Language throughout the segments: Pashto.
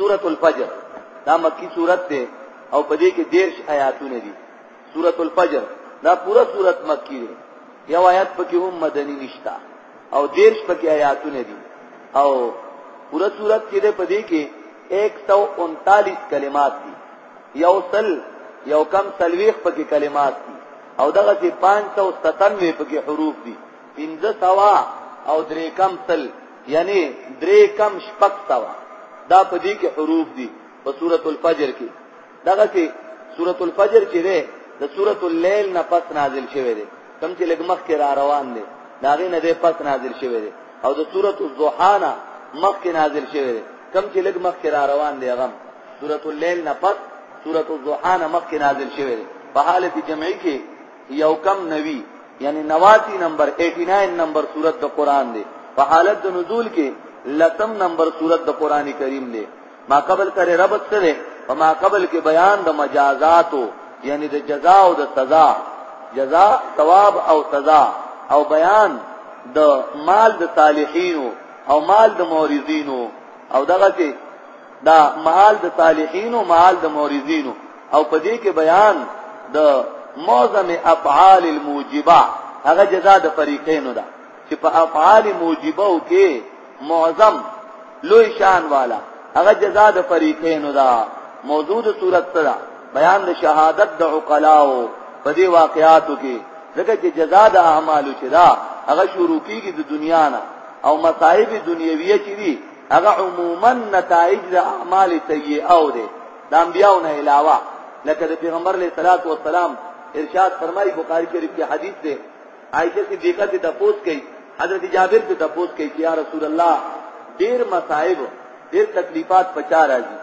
سورة الفجر دا مکی سورت ده او په دې کې دیرش آیاتونه دي سورة الفجر دا پورا سورت مکی ده یو آیات پکې هم مدني نشتا او دیرش پکې آیاتونه دي او پورا سورت کې ده په دې کې 139 کلمات دي یو سل یو کم سلويخ پکې کلمات دي او دغه چې 597 پکې حروف دي 15 سوا او درې کم سل یعنی درې کم شپږ سوه دا په دې کې حروف دي په سورۃ الفجر کې دغه سي سورۃ الفجر چې ده د سورۃ الليل نه پس نازل شوی دی کوم چې لګ مخ کې را روان دی دا غي نه ده پس نازل شوی دی او د سورۃ الضحى نه مخ کې نازل شوی دی کوم چې لګ مخ کې را روان دی غم سورۃ الليل نه پس سورۃ الضحى نه مخ کې نازل شوی دی په حالت جمعي کې یو کم نوی یعنی نواسی نمبر 89 نمبر صورت د قران دی په حالت د نزول کې لسم نمبر صورت د قران کریم دی ما قبل سره ربط سره په ما قبل کې بیان د مجازاتو یعنی د جزا او د سزا جزا ثواب او سزا او بیان د مال د صالحینو او مال د مورزینو او دغه کې دا محال د صالحین او محال د مورزین او په دې کې بیان د معظم افعال الموجبه هغه جزاء د فریقینو ده چې په افعال موجبه او کې معظم لوی شان والا هغه جزاء د فریقینو ده موجود صورت سره بیان د شهادت د عقلاو په دې واقعاتو کې ځکه چې جزاء د اعمالو چې دا هغه شروع کیږي د دنیا نه او مصائب دنیویه چې هغه عموما نتایج د اعمال سیئه او ده د انبیاو نه علاوه لکه د پیغمبر علیه الصلاۃ والسلام ارشاد فرمایي بخاری شریف کې حدیث ده عائشه صدیقه ته تپوس کوي حضرت جابر ته تپوس کوي چې یا رسول الله ډیر مصائب ډیر تکلیفات پچا راځي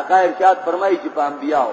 آقا ارشاد فرمایي چې په انبیاو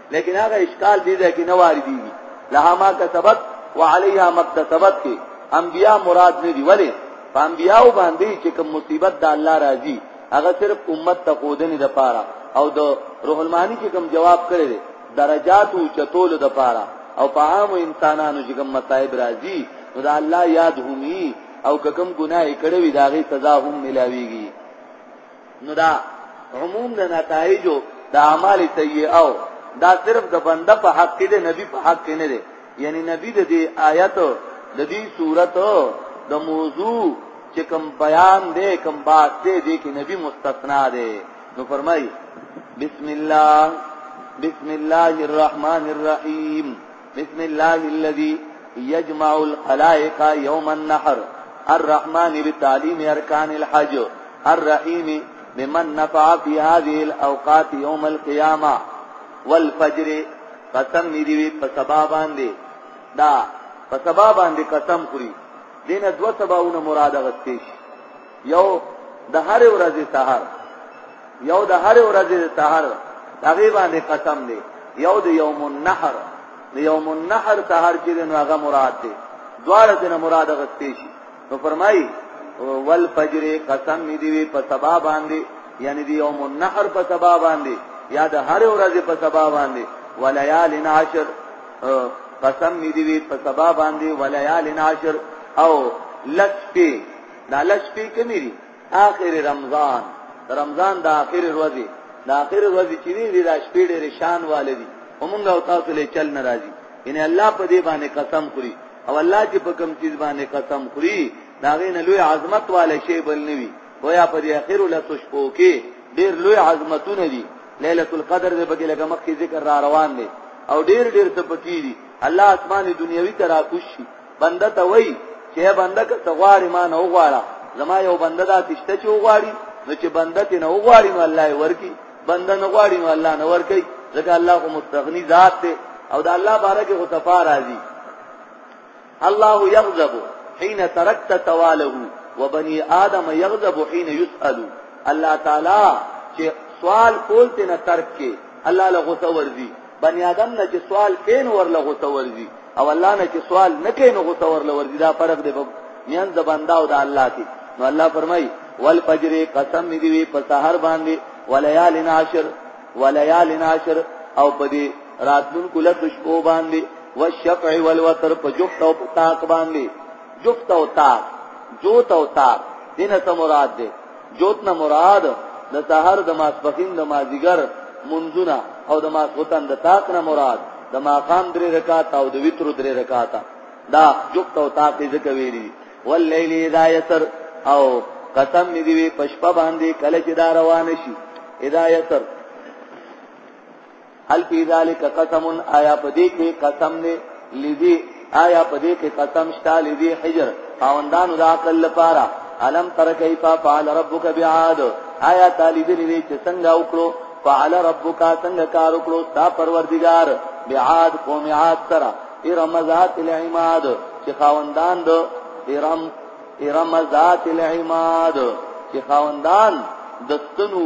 لیکن هغه اشکال دې ده کې نه واردی لها ما کسبت وعليها مكتسبت کې انبیا مراد نه دی ولی په انبیاو باندې چې کوم مصیبت د الله راځي هغه صرف امت ته خودنې د پاره او د روح المانی چې کوم جواب کړی دی درجات او چتول د پاره او په عام انسانانو چې کوم مصائب راځي نو د الله یاد همي او کوم ګناه کړی وي داغه سزا هم ملاويږي نو دا عموم د نتایجو د اعمال سیئه او دا صرف د بنده په حق کې دی نبی په حق کې نه دی یعنی نبی د دې آیت د دې صورت د موضوع چې کوم بیان دی کوم بات دی دې کې نبی مستثنا دی نو فرمای بسم الله بسم الله الرحمن الرحیم بسم الله الذي يجمع الخلائق يوم النحر الرحمن بتعليم اركان الحج الرحيم بمن نفع في هذه الاوقات يوم القيامه والفجر قسم دی وی په سبا باندې دا په سبا باندې قسم خوري دینه دو سباونه مراد غستې شي یو د هر ورځې سحر یو د هر ورځې سحر هغه باندې قسم دی یو د یوم النحر د یوم النحر سحر چې نو هغه مراد دی دواړه دنه مراد غستې شي نو فرمایي والفجر قسم می دی په سبا باندې یعنی دی یوم النحر په سبا باندې یا د هر ورځې په سبا باندې وليال عشر قسم می دی په سبا باندې وليال عشر او لکه دا لس شپې کمی دي آخر رمضان د رمضان د آخر ورځې د آخر ورځې چې دي د شپې ډېر شان والدي همغه او تاسو له چل ناراضي ان الله په دې باندې قسم خوري او الله چې په کوم چیز باندې قسم خوري دا غي نه لوی عظمت والے شی بل نوي ویا په دې اخر له تشپو کې ډیر لوی عظمتونه دي ليله القدر دې بګي لګه مخکې ذکر را روان دي او ډیر ډیر څه پکې دي الله اسماني دنیوي ترا کوشي بنده ته وای چې بنده که څه غواړي ما نه وغواړه زما یو بنده دا تشته چې وغواړي نو چې بنده ته نه وغواړي نو الله یې ورکی بنده نه غواړي نو الله نه ورکی ځکه الله خو مستغنی ذات دی او دا الله بارک او صفا راضي الله یغضب حين تركت تواله وبني ادم يغضب حين يسأل الله تعالی چې سوال کول ته نه ترک کې الله له غوسه ورځي بني ادم نه چې سوال کین ورله غوسه ورځي او الله نه چې سوال نه کوي نو غوسه ورل ورځي دا فرق دی په میان د بندا او د الله کې نو الله فرمای والفجر قسم دی وی په سحر باندې وليال ناشر وليال ناشر او په دې راتلون کله شپو باندې والشفع والوتر په جفت او طاق باندې جفت او طاق جوت او طاق دینه سمورات دی جوت نه مراد د سحر د ماسپخین د مازیګر منځونه او د ماسوتن د تاق نه مراد د ماقام درې رکعات او د وتر درې رکعات دا جوت او تاق ذکر ویری واللیل اذا یسر او قسم می دی پشپا باندې کله چې دا روان شي اذا یسر هل فی ذلک قسم آیا په دې کې قسم دی لذي آیا په دې کې قسم شته لذي حجر خاوندانو د عقل لپاره علم تر کیفا فعل ربک بعاد آیا طالب دې چې څنګه وکړو فعل ربک څنګه کار وکړو تا پروردگار بعاد قوم عاد سره ارم ذات العماد چې خاوندان د ارم ارم ذات العماد چې خاوندان د ستنو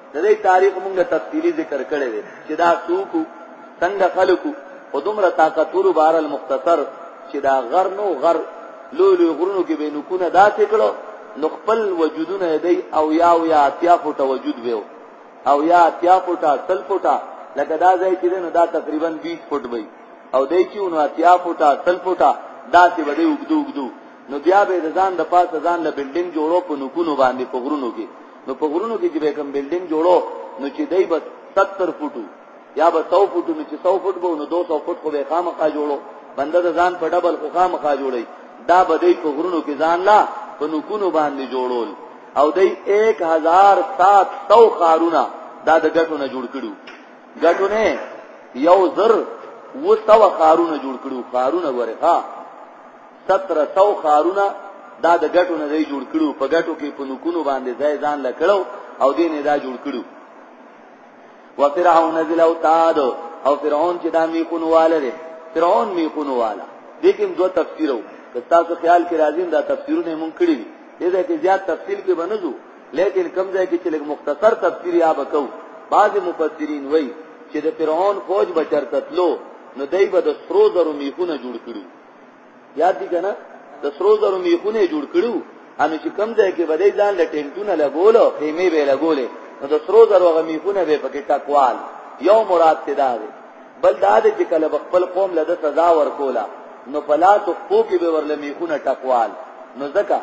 د دې تاریخ مونږه تفصیلی ذکر کړی دی چې دا څوک څنګه خلکو په دومره طاقتورو بهر المختصر چې دا غر نو غر لوی لوی غرونو کې به نکونه داسې کړو نو خپل وجودونه دی او یا او یا اتیا فوټه وجود ویو او یا اتیا فوټه تل فوټه لکه دا ځای چې نو دا تقریبا 20 فوټ وي او دای چې نو اتیا فوټه تل فوټه داسې وړي وګدو وګدو نو بیا به ځان د پاسه ځان له بلډینګ جوړو په نکونو باندې په غرونو کې نو په غرونو کې چې به کوم بلډینګ جوړو نو چې دای به 70 فوټو یا به 100 فوټو نو چې 100 فوټ به نو 200 فوټ خو به خامخا جوړو بنده د ځان په ډبل خو خامخا جوړي دا به دای په غرونو کې ځان لا په نکونو باندې جوړول او دای 1700 خارونه دا د ګټو نه جوړ کړو ګټو نه یو زر و سو خارونه جوړ کړو خارونه غره ها ستره سو خارونه دا د ګټو نه دی جوړ کړو په ګټو کې په نکونو باندې ځای ځان لکړو او دې نه دا جوړ کړو وفرعون ذل اوتاد او فرعون چې دا میخونو واله دی فرعون میخونو واله دې کوم دوه تفسیرو که تاسو خیال کې راځي دا تفسیرونه مونږ کړی دي دې ځای کې زیات تفصیل کې بنځو لیکن کم ځای کې چې لږ مختصر تفسیر یا بکو بعض مفسرین وایي چې د فرعون فوج بچرتتلو نو دای به د سرو زرو میخونه جوړ کړو یاد دي کنه د سرو زرو میخونه جوړ کړو ان چې کم ځای کې بدای ځان له ټینټونه لګولو خیمه به لګولې نو د سرو زرو غ میخونه به پکې ټکوال یو مراد تدا دی بل دا دی چې کله خپل قوم له سزا ورکولا نو فلا تخفو کې به ورله میخونه ټکوال نو ځکه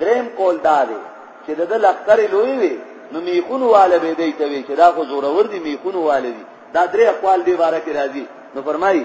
دریم قول دا دی چې د لخر لوی وي نو میخونه والے به دی ته وي چې دا خو زورور دي میخونه والے دي دا درې اقوال دی باره کې راځي نو فرمایي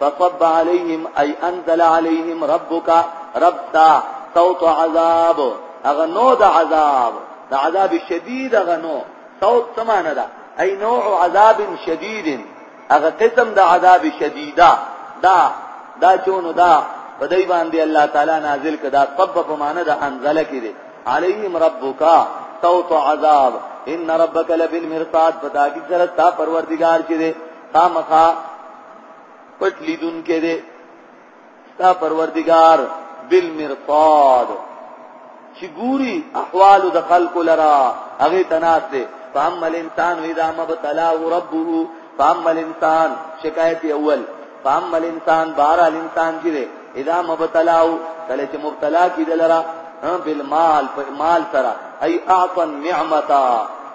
فصب عليهم اي انزل عليهم ربك رب تا صوت عذاب اغه نو د عذاب د عذاب شدید اغه نو صوت سمانه ده اي نوع عذاب شدید اغه قسم د عذاب شدیده دا دا چونو دا په دای باندې الله تعالی نازل کدا طب په معنی د انزل کې دي عليهم ربك صوت عذاب ان ربك لبالمرصاد پتا کی سره تا پروردگار چې ده خامخا پټ لیدون کې دې ستا پروردگار بالمرصاد چې ګوري احوال د خلق لرا هغه تناس دې فاما الانسان اذا ما ابتلاه ربه فاما الانسان شکایت اول فاما الانسان بار الانسان چې دې اذا ما ابتلاه کله چې مبتلا کې دلرا بالمال په مال سره اي اعطا نعمتا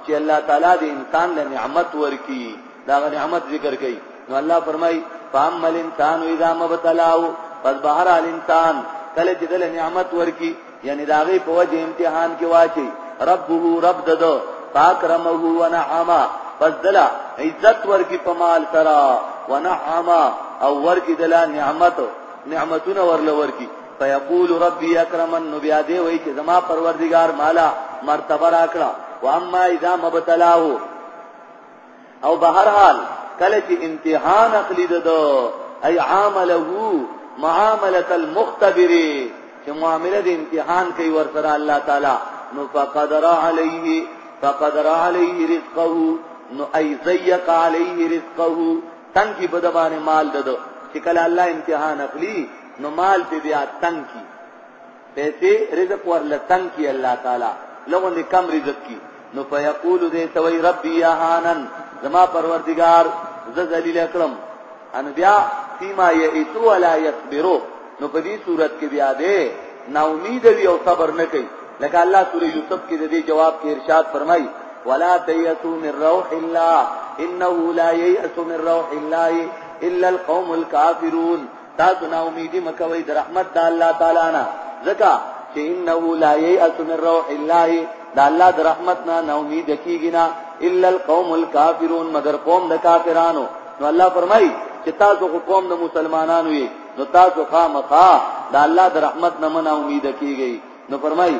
چې الله تعالی دې انسان له نعمت ورکی دا غ نعمت ذکر کوي نو الله فرمای فام الانسان اذا مبتلاه پس بهر الانسان کله چې دل نعمت ورکی یعنی دا غي په وجه امتحان کې واچي ربه رب ددو فاکرمه ونعما پس دلا عزت ورکی په مال ترا ونعما او ورکی دلا نعمت نعمتونه ورل ورکی فیقول ربی اکرمن نو بیا دی وای چې زما پروردگار مالا مرتبه راکړه واما اذا مبتلاه او بهر حال کله چې امتحان اخلي ددو اي عامله معامله المختبر چې معامله د امتحان کوي ور سره الله تعالی نو فقدر عليه فقدر عليه رزقه نو اي زيق عليه رزقه تنګ کی بدبانه مال ددو چې کله الله امتحان اخلي نو مال دې بیا تنګ کی پیسې رزق ورله تنګ کړي الله تعالی له غوندې کم رزق کړي نو فیقول دې ته وایي ربي یهانن زما پروردګار زه ذلیل کړم ان بیا فيما یئسو ولا یصبرو نو په دې صورت کې بیا دې نا امید وي او صبر نه کوي لکه الله سورې یوسف کې دې جواب کې ارشاد فرمایي ولا تيأسوا من روح الله انه لا ييأس من روح الله الا القوم الكافرون تاسو نا امیدی مکوئ د رحمت د الله تعالی نه ځکه چې انه لا یئس من روح الله دا الله د رحمت نه نا امید کیږي نه الا القوم الكافرون مگر قوم د کافرانو نو الله فرمایي چې تاسو قوم د مسلمانانو یې نو تاسو خامخا دا الله د رحمت نه نا امید کیږي نو فرمایي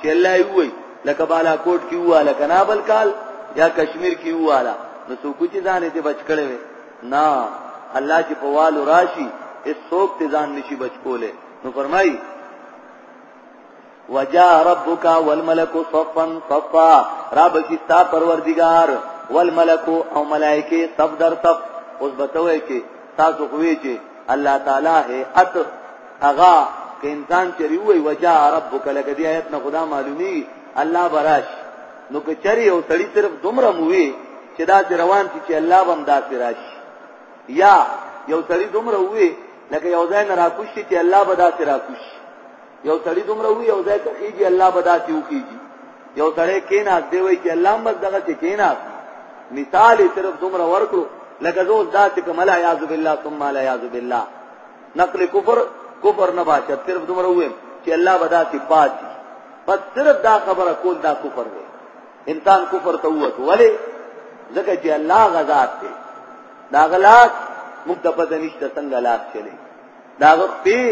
چې الله یې وای لکه بالا کوټ کې واله کنا بل کال یا کشمیر کې واله نو څوک چې ځان دې بچ کړي وي نه الله چې په والو راشي هیڅ څوک ته ځان نشي بچ کوله نو فرمای وجا ربک والملک صفا صفا رب کی ستا پروردگار والملک او ملائکه صف در صف اوس بتوي چې تاسو خوې چې الله تعالی ہے ات اغا که انسان چری وای وجا ربک لکه دی آیت نه خدا معلومی الله براش نو که چری او سړی صرف دومره موي چې دا روان چې چې الله بم دا راش یا یو سړی دومره وي لکه یو ځای نه راکوش چې الله به دا راکوش یو سړی دومره وي یو ځای ته کیږي الله به دا کیږي یو سړی کینا دی وای چې الله مګ دغه چې کینا مثال صرف دومره ورکړو لکه زو ذات کمل اعوذ بالله ثم لا اعوذ بالله نقل کفر کفر نه باشد صرف دومره ویم چې الله بدا سی پاتی بس صرف دا خبره کول دا کفر دی انسان کفر ته ووت ولی ځکه چې الله غزاد دی دا غلات موږ ته پته نشته څنګه لاس چلی دا غپی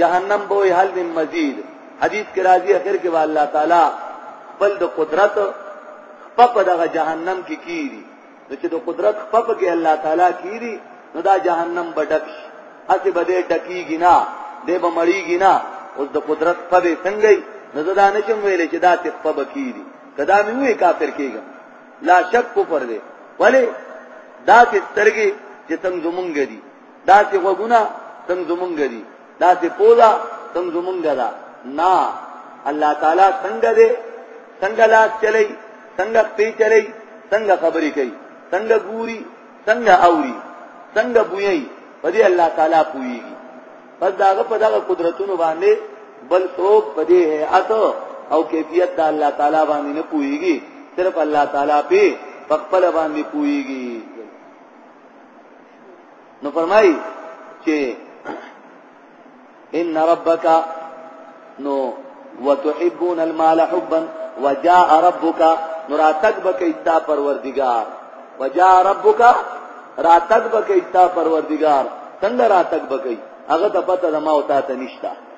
جهنم به حل من مزید حدیث کې راځي اخر کې الله تعالی بل د قدرت په دغه جهنم کې کی کیږي نو چې د قدرت خپه پکې الله تعالی کیری نو دا جهنم بډک شي اسی بده ټکیږي نه دی به مړیږي نه اوس د قدرت په به څنګه نو دا نه چې ویلې چې دا ته په بکیری کدا مې وی کافر کیږم لا شک کفر دی ولی دا چې سترګې چې څنګه زمونږ دي داسې غوګونه څنګه زمونږ دي داسې پوزا څنګه زمونږ ده نه الله تعالی څنګه دې څنګه لاس چلی څنګه پی چلی څنګه خبرې کوي څنګه ګوري څنګه اوري څنګه بوي په دې الله تعالی پويږي پس داغه په دغه قدرتونو باندې بل څوک په دې هيئت او کیفیت د الله تعالی باندې نه پويږي صرف الله تعالی په خپل باندې پويږي نو فرمایي چې ان ربک نو وتحبون المال حبا وجاء ربک نو راتګ بکې تا پروردگار وجاء ربک راتګ بکې تا پروردگار څنګه راتګ بکې هغه ته پته د ما او تا ته نشته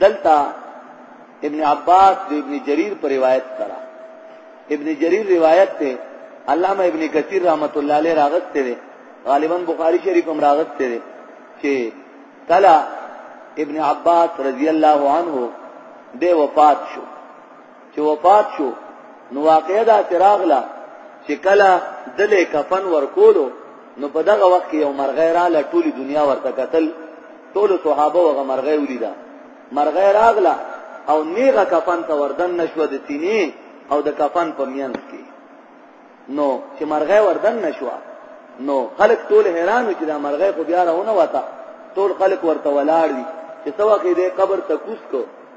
دلته ابن عباس د ابن جرير پر روایت سره ابن جرير روایت ته علامه ابن کثیر رحمت الله علیه راغسته دی غالبا بخاری شریف هم راغسته دی چې کلا ابن عباس رضی الله عنه د وفات شو چې وفات شو نو واقعا دا سراغلا چې کله دلې کفن ورکولو نو په دغه وخت کې یو مرغې را ل ټولي دنیا ورته قتل ټول صحابه وغه مرغې ولیدا مرغې راغلا او نیغه کفن ته وردن نشو د سینې او د کفن په میانس کې نو چې مرغې وردن نشو نو خلک ټول حیران چې دا مرغې خو بیا راونه وتا ټول خلک ورته ولاړ دي چې سوا کې د قبر ته کوس کو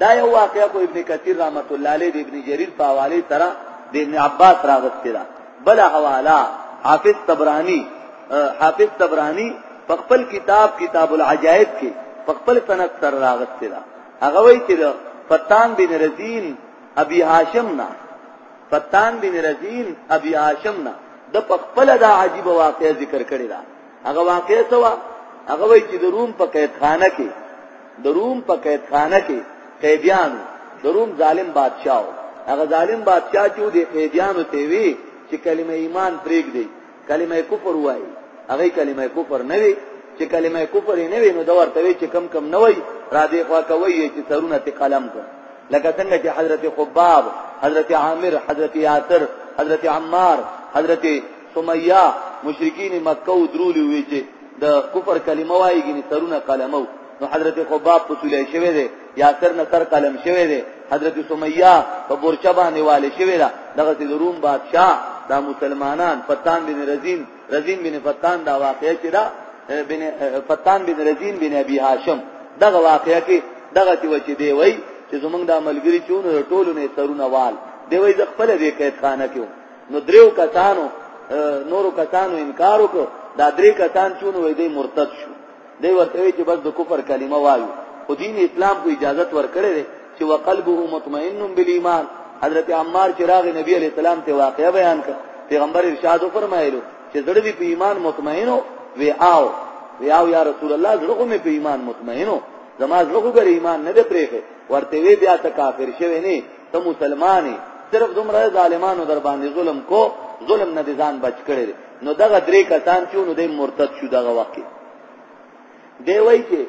دا یو واقعه کو ابن کثیر رحمت الله علیه د ابن جریر په حواله سره د ابن عباس راغسته ده بل حواله حافظ طبرانی حافظ طبرانی په خپل کتاب کتاب العجائب کې په خپل سند سره راغسته ده هغه وایي چې فتان بن رزین ابي هاشم نه فتان بن رزین ابي هاشم نه د خپل دا عجیب واقعه ذکر کړی ده هغه واقعه سوا هغه وایي چې د روم په قید خانه کې د روم په قیدخانه کې قیدیانو د روم ظالم بادشاه و هغه ظالم بادشاه چې د قیدیانو ته وی چې کلمه ایمان پرېږدي کلمه کفر وایي هغه کلمه کفر نه وی چې کلمه کفر نه وی نو دا ورته وی چې کم کم نه وای را دې خوا کوي چې سرونه ته قلم کړ لکه څنګه چې حضرت خباب حضرت عامر حضرت یاسر حضرت عمار حضرت سمیہ مشرکین مکه او درولې وی چې د کفر کلمه وایي ګني سرونه قلمو نو حضرت خباب په سولې شوی دی یا سر نه سر قلم شوی دی حضرت سمیہ په بورچا باندې والي شوی دا دغه د روم بادشاہ دا مسلمانان فتان بن رزین رزین بن فتان دا واقعي چې دا بن فتان بن رزین بن ابي هاشم دغه واقعي کې دغه چې وچې دی وای چې زمونږ د عملګری چونو ټولو نه سرونه وال دی وای د خپل دې قید خانه کې نو دریو کسانو نورو کسانو انکار وکړو دا درې کسان چون وې دی مرتد شو دی ورته وی چې بس د کفر کلمه وایو خو دین اسلام کو اجازه ورکړې ده چې وقلبه مطمئن بالایمان حضرت عمار چراغ نبی علیہ السلام ته واقع بیان کړ پیغمبر ارشاد فرمایلو چې زړه دې په ایمان مطمئن او وی آو وی آو یا رسول الله زړه مې په ایمان مطمئن او زما زړه غوړ ایمان نه دی پرېږه ورته وی بیا ته کافر شوی نه ته مسلمان یې صرف دومره ظالمانو در باندې ظلم کو ظلم نه دي ځان بچ کړي نو دغه درې کسان چې نو د مرتد شو دغه وخت دی وای چې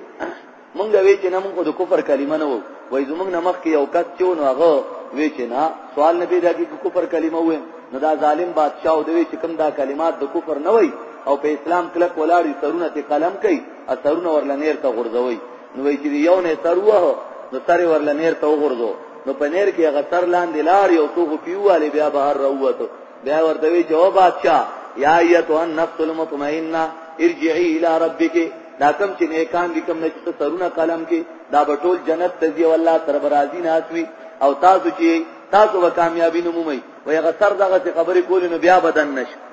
مونږ وی چې نه مونږ د کفر کلمه نه وو وای زمونږ نه مخ کې یو کس چې نو هغه وی چې نه سوال نه پیدا کی کفر کلمه وې نو دا ظالم بادشاہ دوی چې کوم دا کلمات د کفر نه وای او په اسلام کلک ولاړی سرونه ته قلم کوي اثرونه ورلنیر ته غورځوي نو وای چې یو نه سر وه نو سر ورل نیر ته وګرځو نو په نیر کې هغه سر لاندې لار یو څوک پیواله بیا بهر راووتو بیا ورته وی چې او بادشاہ یا ایتو النفس المطمئنه ارجعي الى ربک دا کم چې نیکان دي کم نه چې سرونه قلم کې دا به ټول جنت ته دی والله تر برازي نه اسوي او تاسو چې تاسو به کامیابی نمومئ وای هغه سر دغه خبرې کولې نو بیا بدن نشي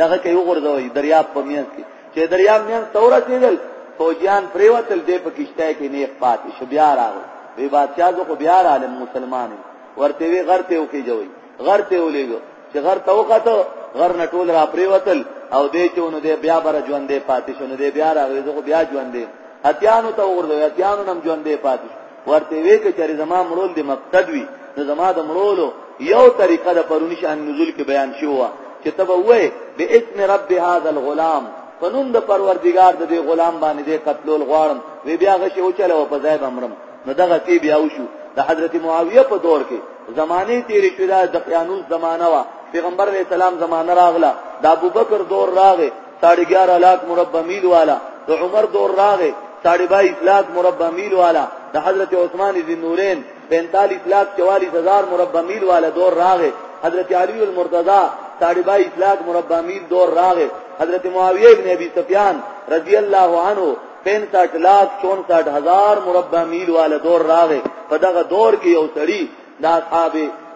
دغه کې یو غردوي دریاب په میانس کې چې دریاب میانس تورا کېدل فوجیان پریوتل دې په کشته کې نیک پاتې شو بیا راغل وی بادشاہ زه خو بیا عالم مسلمان ورته وی غرته او کې جوړي غرته ولېګو چې غر ته وخته غر نه ټول را پریوتل او دې چې نو دې بیا بر ژوندې پاتې شو نو دې بیا راغلی زه خو بیا ژوندې اتیانو ته ورده اتیانو نم ژوندې پاتې شو ورته وی که چېرې زما مړول د مقصد وي نو زما د مړولو یو طریقه د پرونی شان نزول کې بیان شوه چې تب وې به اسم رب هذا الغلام فنون د پروردگار د دې غلام باندې د قتلول غواړم وی بیا غشي او چلو په ځای بمرم نو دغه تی بیا وشو د حضرت معاویه په دور کې زمانه تیرې شوې د قیانوس زمانہ وا پیغمبر علیہ السلام زمانہ راغله د ابوبکر دور راغې ساڑھے گیارہ لاکھ مربع میل والا د عمر دور راغې ساڑھے بائیس لاکھ مربع میل والا د حضرت عثمان ذی نورین 45 لاکھ 44 هزار مربع میل والا دور راغې حضرت علی المرتضی ساڑھے بائیس لاکھ مربع میل دور راغې حضرت معاویہ ابن ابی سفیان رضی اللہ عنہ 65 لاکھ 64 هزار مربع میل والا دور راغې په دغه دور کې یو سړی دا اصحاب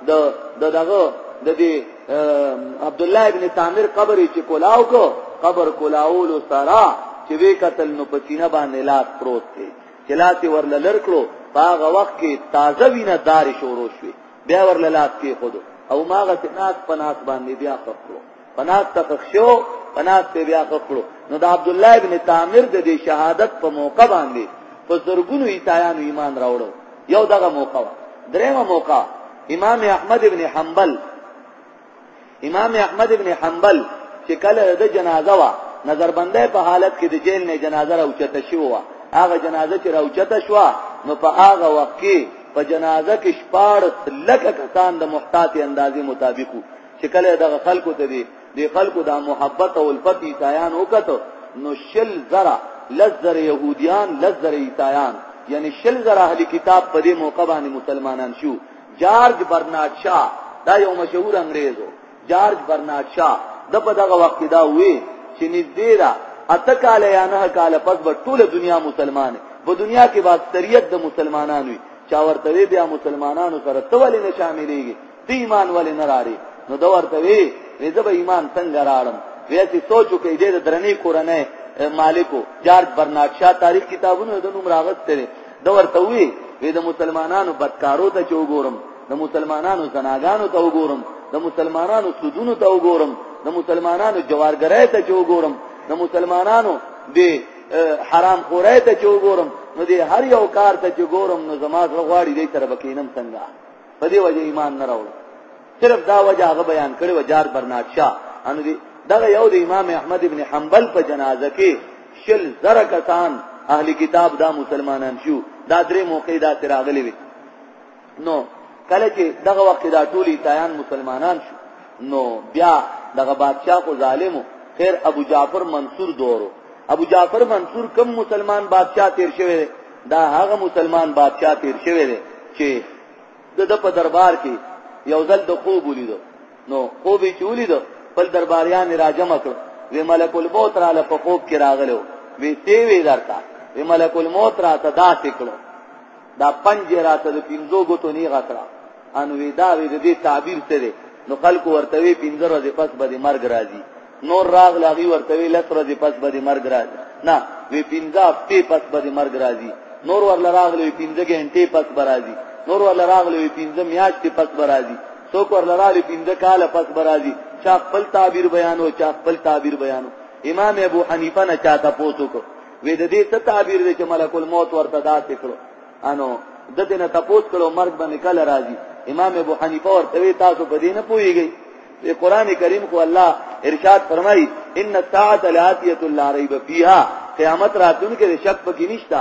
د دغه د دې عبد الله ابن تامر قبر چې کولاو کو قبر کولاول سرا چې وی قتل نو په سینه باندې لاس پروت دی چې لاس ورل لړکړو هغه وخت کې تازه وینه دار شروع شوه بیا ورل لاس کې خود او ماغه تناس پناس باندې بیا خپلو پناس ته خخ شو پناس ته بیا خخ کړو نو د عبد الله ابن تامر د دې شهادت په موقع باندې په زرګونو عیسایانو ایمان راوړو یو دغه موقع درېمه موقع امام احمد ابن حنبل امام احمد ابن حنبل چې کله د جنازه وا نظربندې په حالت کې د جیل نه جنازه راوچته شو وا هغه جنازه چې راوچته شو نو په هغه وخت کې په جنازه کې شپاړ لکه کسان د محتاط اندازې مطابقو چې کله دغه خلکو ته دی د خلکو د محبت او الفت عیسایان وکړو نو شل زرا لزر يهوديان لزر عیسایان یعنی شل زر اهل کتاب په دې موقع باندې مسلمانان شو جارج برنارد شا دا یو مشهور انګريزو جارج برنارد شا د په دغه وخت دا وی چې نږدې را اته کال یا نه کال پس به ټول دنیا مسلمانه په دنیا کې با اکثریت د مسلمانانو چا ورته بیا مسلمانانو سره تول نه شاملېږي ته ایمان ولې نه راړي نو دا ورته وی وې زه به ایمان څنګه راړم وې چې سوچ وکړي د درنې کورنۍ مالکو جارج برنارد شاه تاریخ کتابونو د نوم راغسته دي دا ورته وی وې د مسلمانانو بدکارو ته چوغورم د مسلمانانو زناګانو ته وګورم د مسلمانانو سودونو ته وګورم د مسلمانانو جوارګرای ته وګورم د مسلمانانو د حرام خورای ته وګورم نو د هر یو کار ته وګورم نو زما غواړي دې تر بکینم څنګه په دې وجه ایمان نه راوړ صرف دا وجه هغه بیان کړي و جار برنات شاه ان دي دغه یو د امام احمد ابن حنبل په جنازه کې شل زره کسان اهل کتاب دا مسلمانان شو دا درې موقع دا تراغلي وي نو کله چې دغه وخت دا ټول ایتایان مسلمانان شو نو بیا دغه بادشاہ کو ظالمو خیر ابو جعفر منصور دورو ابو جعفر منصور کم مسلمان بادشاہ تیر شوی دا هغه مسلمان بادشاہ تیر شوی دی چې د د په دربار کې یو ځل د خوب ولید نو خوب یې چولید بل درباریان راجم کړ وی ملک الموت را لپ خوب کې راغلو وی سی وی درتا وی ملک الموت را ته دا تکړو دا پنځه را ته د پینځو غوتو نه غترا ان وی دا وی د دې تعبیر څه دی نو خلکو ورته وی پینځه ورځې پس به مرګ راځي نور راغله هغوی ورته وی لس ورځې پس به د مرګ راځي نه وی پنځه هفتې پس به د مرګ راځي نور ورله راغله وی پنځه ګهنټې پس به راځي نور ورله راغله وی پنځه میاشتې پس به راځي څوک ورله راغله پنځه کاله پس به راځي چا خپل تعبیر بیانو چا خپل تعبیر بیانو امام ابو حنیفه نه چاته پوسو کو وی د دې څه تعبیر دی چې ملک الموت ورته داسې کړو انو دته نه تاسو کړو مرګ باندې کله راځي امام ابو حنیفه ورته وی تاسو په دې نه پوهیږئ په قران کریم خو الله ارشاد فرمایي ان الساعه لاتیه لا ریب فیها قیامت راتونکې د شک پکې نشتا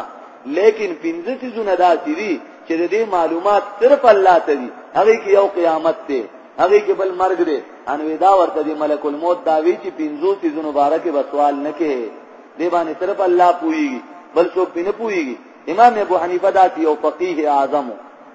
لیکن پنځه سيزونه داسې دي چې د دې معلومات صرف الله ته دي هغه کې یو قیامت ته هغه کې بل مرګ دی ان ودا ورته دی ملک الموت دا وی چې پنځو سيزونه مبارکه بسوال نه کې دی باندې صرف الله پوي بل څوک نه پوي امام ابو حنیفه دا یو فقيه اعظم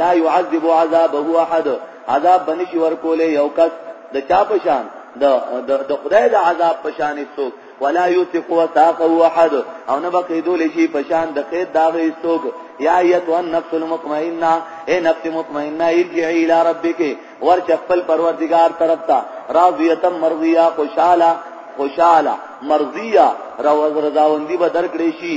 لا يعذب عذابه احد عذاب بنشي ورکولې یو کس د چا په شان د د خدای د عذاب په شان څوک ولا يثق وثاقه احد او نه بقیدول شي په شان د قید داغه څوک یا ایت النفس المطمئنه اے نفس مطمئنه ارجعي الى ربك ورچ خپل پروردگار طرف ته راضیه مرضیه خوشاله خوشاله مرضیه روز رضاوندی به درکړې شي